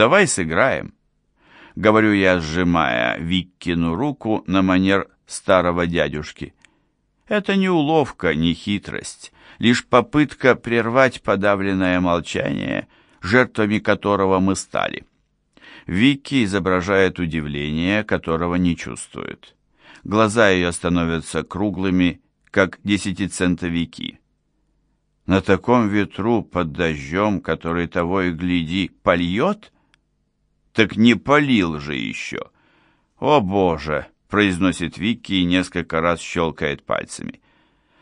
Давай сыграем. Говорю я, сжимая Виккину руку на манер старого дядюшки. Это не уловка, не хитрость, лишь попытка прервать подавленное молчание, жертвами которого мы стали. Вики изображает удивление, которого не чувствует. Глаза ее становятся круглыми, как десятицентовики. На таком ветру под дождем, который того и гляди, польет? Так не полил же еще. О, Боже! произносит Вики и несколько раз щелкает пальцами.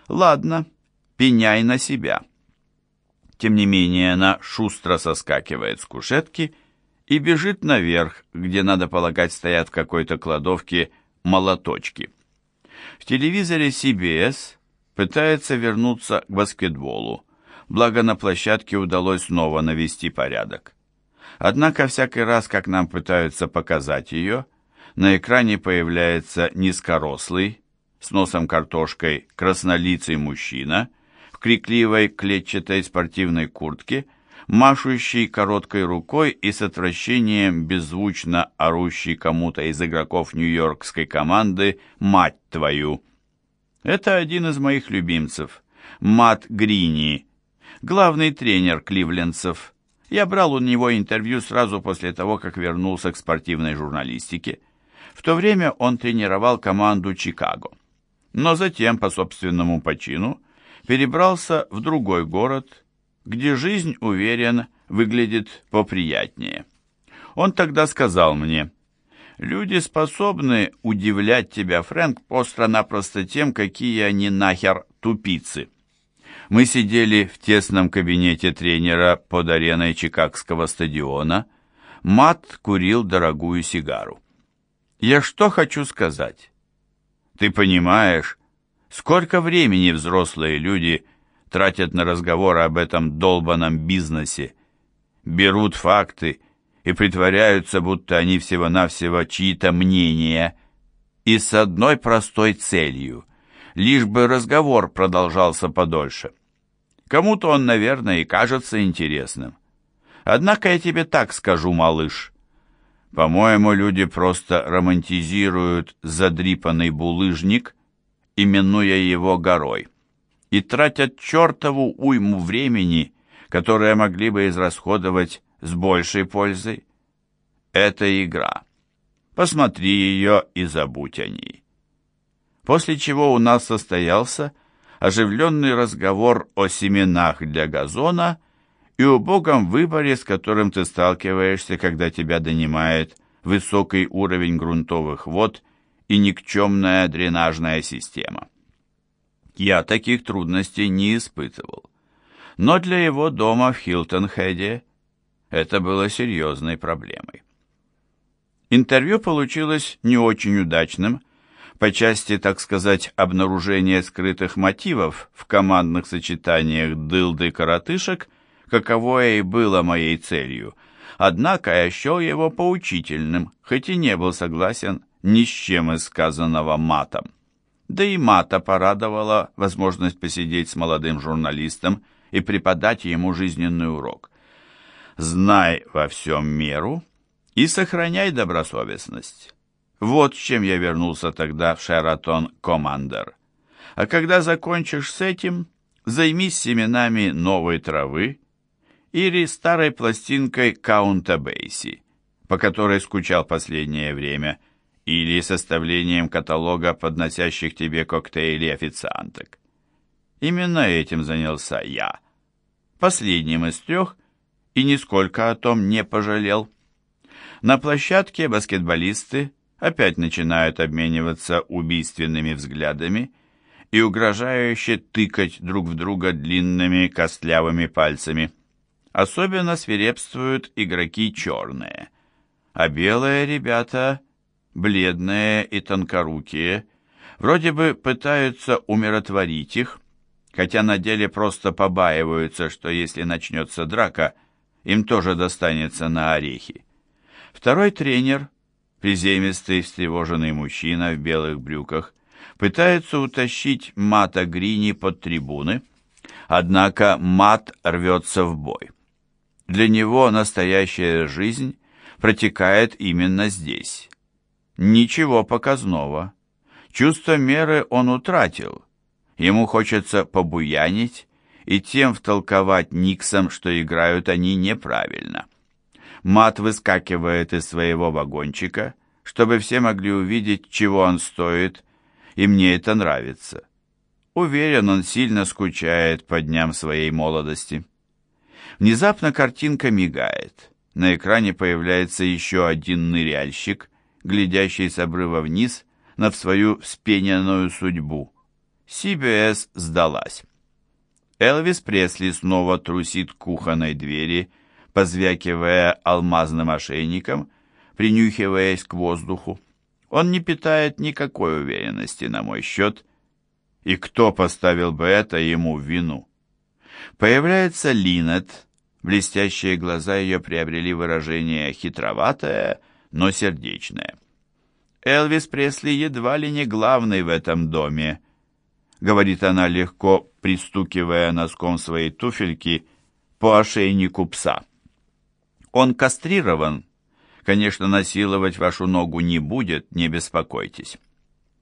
Ладно, пеняй на себя. Тем не менее, она шустро соскакивает с кушетки и бежит наверх, где, надо полагать, стоят в какой-то кладовке молоточки. В телевизоре CBS пытается вернуться к баскетболу, благо на площадке удалось снова навести порядок. Однако всякий раз, как нам пытаются показать ее, на экране появляется низкорослый, с носом картошкой, краснолицый мужчина в крикливой клетчатой спортивной куртке, машущий короткой рукой и с отвращением беззвучно орущий кому-то из игроков нью-йоркской команды «Мать твою!». Это один из моих любимцев, Мат Грини, главный тренер кливлендцев. Я брал у него интервью сразу после того, как вернулся к спортивной журналистике. В то время он тренировал команду Чикаго. Но затем, по собственному почину, перебрался в другой город, где жизнь, уверен, выглядит поприятнее. Он тогда сказал мне, «Люди способны удивлять тебя, Фрэнк, просто-напросто тем, какие они нахер тупицы». Мы сидели в тесном кабинете тренера под ареной Чикагского стадиона. Мат курил дорогую сигару. Я что хочу сказать? Ты понимаешь, сколько времени взрослые люди тратят на разговоры об этом долбанном бизнесе, берут факты и притворяются, будто они всего-навсего чьи-то мнения, и с одной простой целью, лишь бы разговор продолжался подольше. Кому-то он, наверное, и кажется интересным. Однако я тебе так скажу, малыш. По-моему, люди просто романтизируют задрипанный булыжник, именуя его горой, и тратят чертову уйму времени, которое могли бы израсходовать с большей пользой. Это игра. Посмотри ее и забудь о ней. После чего у нас состоялся оживленный разговор о семенах для газона и убогом выборе, с которым ты сталкиваешься, когда тебя донимает высокий уровень грунтовых вод и никчемная дренажная система. Я таких трудностей не испытывал. Но для его дома в Хилтон-Хеде это было серьезной проблемой. Интервью получилось не очень удачным, по части, так сказать, обнаружения скрытых мотивов в командных сочетаниях дылды-коротышек, каковое и было моей целью. Однако я счел его поучительным, хоть и не был согласен ни с чем из сказанного матом. Да и мата порадовала возможность посидеть с молодым журналистом и преподать ему жизненный урок. «Знай во всем меру и сохраняй добросовестность». Вот с чем я вернулся тогда в Шератон Командер. А когда закончишь с этим, займись семенами новой травы или старой пластинкой Каунта Бейси, по которой скучал последнее время, или составлением каталога подносящих тебе коктейли официанток. Именно этим занялся я. Последним из трех, и нисколько о том не пожалел. На площадке баскетболисты опять начинают обмениваться убийственными взглядами и угрожающе тыкать друг в друга длинными костлявыми пальцами. Особенно свирепствуют игроки черные, а белые ребята, бледные и тонкорукие, вроде бы пытаются умиротворить их, хотя на деле просто побаиваются, что если начнется драка, им тоже достанется на орехи. Второй тренер – Приземистый, встревоженный мужчина в белых брюках пытается утащить Мата Грини под трибуны, однако Мат рвется в бой. Для него настоящая жизнь протекает именно здесь. Ничего показного. Чувство меры он утратил. Ему хочется побуянить и тем втолковать Никсам, что играют они неправильно. Мат выскакивает из своего вагончика, чтобы все могли увидеть, чего он стоит, и мне это нравится. Уверен, он сильно скучает по дням своей молодости. Внезапно картинка мигает. На экране появляется еще один ныряльщик, глядящий с обрыва вниз на свою вспененную судьбу. CBS сдалась. Элвис Пресли снова трусит кухонной двери, позвякивая алмазным ошейником, принюхиваясь к воздуху. Он не питает никакой уверенности на мой счет, и кто поставил бы это ему в вину? Появляется Линет, блестящие глаза ее приобрели выражение хитроватое, но сердечное. Элвис Пресли едва ли не главный в этом доме, говорит она легко, пристукивая носком своей туфельки по ошейнику пса. Он кастрирован. Конечно, насиловать вашу ногу не будет, не беспокойтесь.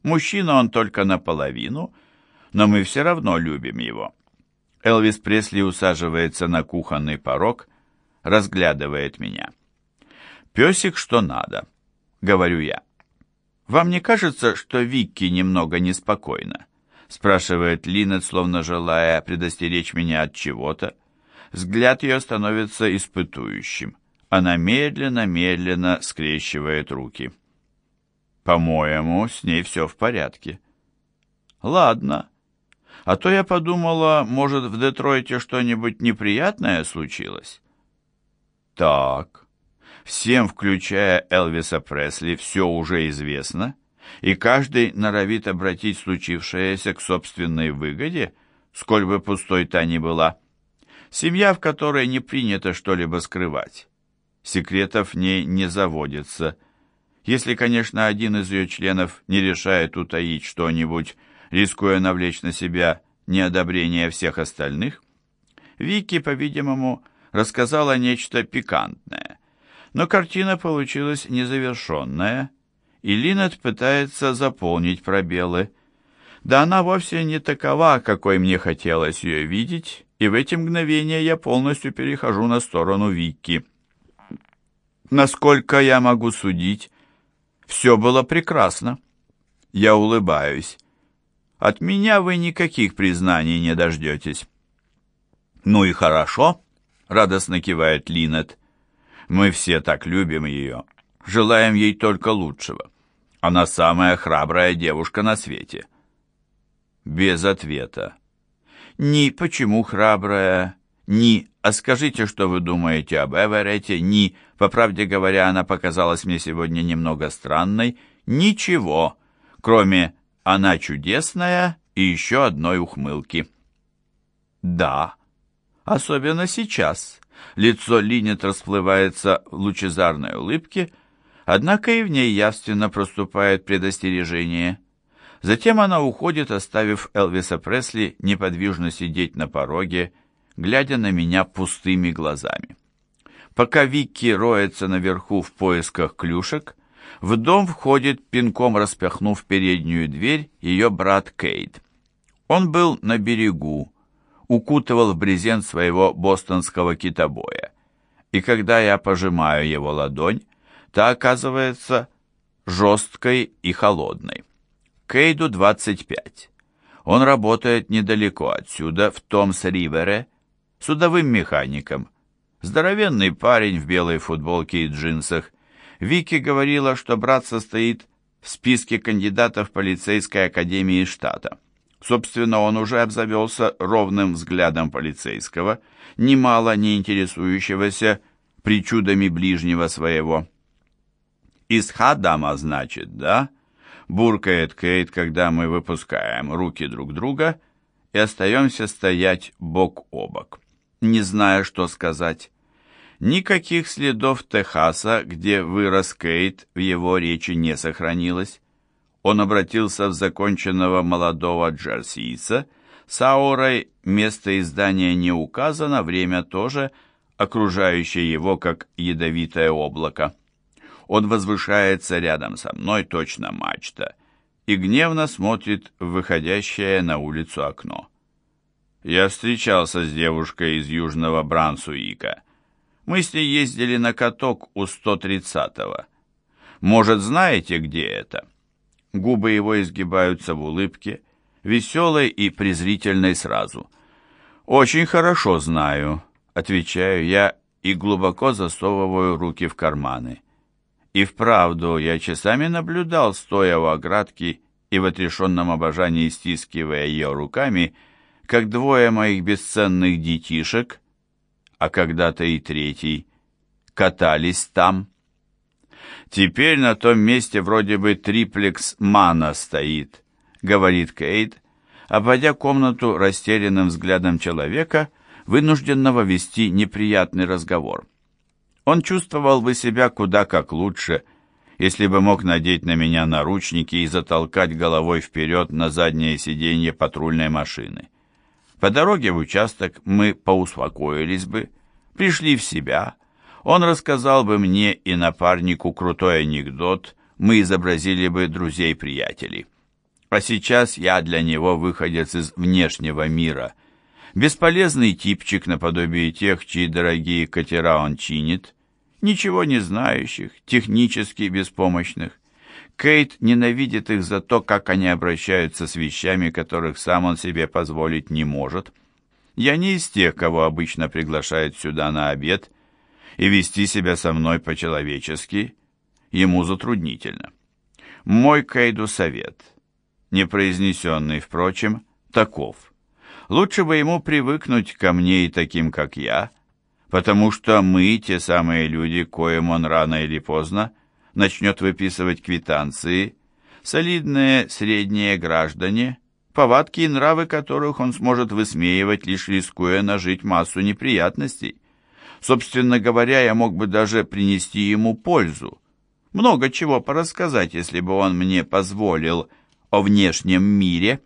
Мужчина он только наполовину, но мы все равно любим его. Элвис Пресли усаживается на кухонный порог, разглядывает меня. «Песик, что надо», — говорю я. «Вам не кажется, что Викки немного неспокойна?» — спрашивает Линет, словно желая предостеречь меня от чего-то. Взгляд ее становится испытующим. Она медленно-медленно скрещивает руки. «По-моему, с ней все в порядке». «Ладно. А то я подумала, может, в Детройте что-нибудь неприятное случилось?» «Так. Всем, включая Элвиса Пресли, все уже известно, и каждый норовит обратить случившееся к собственной выгоде, сколь бы пустой та ни была». Семья, в которой не принято что-либо скрывать. Секретов в ней не заводится. Если, конечно, один из ее членов не решает утаить что-нибудь, рискуя навлечь на себя неодобрение всех остальных. Вики, по-видимому, рассказала нечто пикантное. Но картина получилась незавершенная, и Линет пытается заполнить пробелы. Да она вовсе не такова, какой мне хотелось ее видеть, и в эти мгновения я полностью перехожу на сторону Вики. Насколько я могу судить, все было прекрасно. Я улыбаюсь. От меня вы никаких признаний не дождетесь. Ну и хорошо, радостно кивает Линет. Мы все так любим ее, желаем ей только лучшего. Она самая храбрая девушка на свете. Без ответа ни «почему храбрая», ни «а скажите, что вы думаете об Эверете», ни «по правде говоря, она показалась мне сегодня немного странной», ничего, кроме «она чудесная» и еще одной ухмылки. Да, особенно сейчас. Лицо Линет расплывается в лучезарной улыбке, однако и в ней явственно проступает предостережение – Затем она уходит, оставив Элвиса Пресли неподвижно сидеть на пороге, глядя на меня пустыми глазами. Пока Викки роется наверху в поисках клюшек, в дом входит, пинком распахнув переднюю дверь, ее брат Кейт. Он был на берегу, укутывал в брезент своего бостонского китобоя. И когда я пожимаю его ладонь, та оказывается жесткой и холодной. Кейду 25. Он работает недалеко отсюда, в Томс-Ривере, судовым механиком. Здоровенный парень в белой футболке и джинсах. Вики говорила, что брат состоит в списке кандидатов полицейской академии штата. Собственно, он уже обзавелся ровным взглядом полицейского, немало не интересующегося причудами ближнего своего. «Из Хадама, значит, да?» буркает Кейт, когда мы выпускаем руки друг друга и остаемся стоять бок о бок, не зная, что сказать. Никаких следов Техаса, где вырос Кейт, в его речи не сохранилось. Он обратился в законченного молодого джерсийца. С место издания не указано, время тоже, окружающее его как ядовитое облако. Он возвышается рядом со мной, точно мачта, и гневно смотрит в выходящее на улицу окно. Я встречался с девушкой из Южного Брансуика. Мы с ней ездили на каток у 130-го. Может, знаете, где это? Губы его изгибаются в улыбке, веселой и презрительной сразу. «Очень хорошо знаю», — отвечаю я и глубоко засовываю руки в карманы. И вправду я часами наблюдал, стоя у оградки и в отрешенном обожании стискивая ее руками, как двое моих бесценных детишек, а когда-то и третий, катались там. Теперь на том месте вроде бы триплекс Мана стоит, говорит Кейт, обводя комнату растерянным взглядом человека, вынужденного вести неприятный разговор. Он чувствовал бы себя куда как лучше, если бы мог надеть на меня наручники и затолкать головой вперед на заднее сиденье патрульной машины. По дороге в участок мы поуспокоились бы, пришли в себя. Он рассказал бы мне и напарнику крутой анекдот, мы изобразили бы друзей-приятелей. А сейчас я для него выходец из внешнего мира. Бесполезный типчик наподобие тех, чьи дорогие катера он чинит, ничего не знающих, технически беспомощных. Кейт ненавидит их за то, как они обращаются с вещами, которых сам он себе позволить не может. Я не из тех, кого обычно приглашают сюда на обед, и вести себя со мной по-человечески ему затруднительно. Мой Кейду совет — непроизнесенный, впрочем, таков. Лучше бы ему привыкнуть ко мне и таким, как я, потому что мы, те самые люди, коим он рано или поздно начнет выписывать квитанции, солидные средние граждане, повадки и нравы которых он сможет высмеивать, лишь рискуя нажить массу неприятностей. Собственно говоря, я мог бы даже принести ему пользу. Много чего порассказать, если бы он мне позволил о внешнем мире.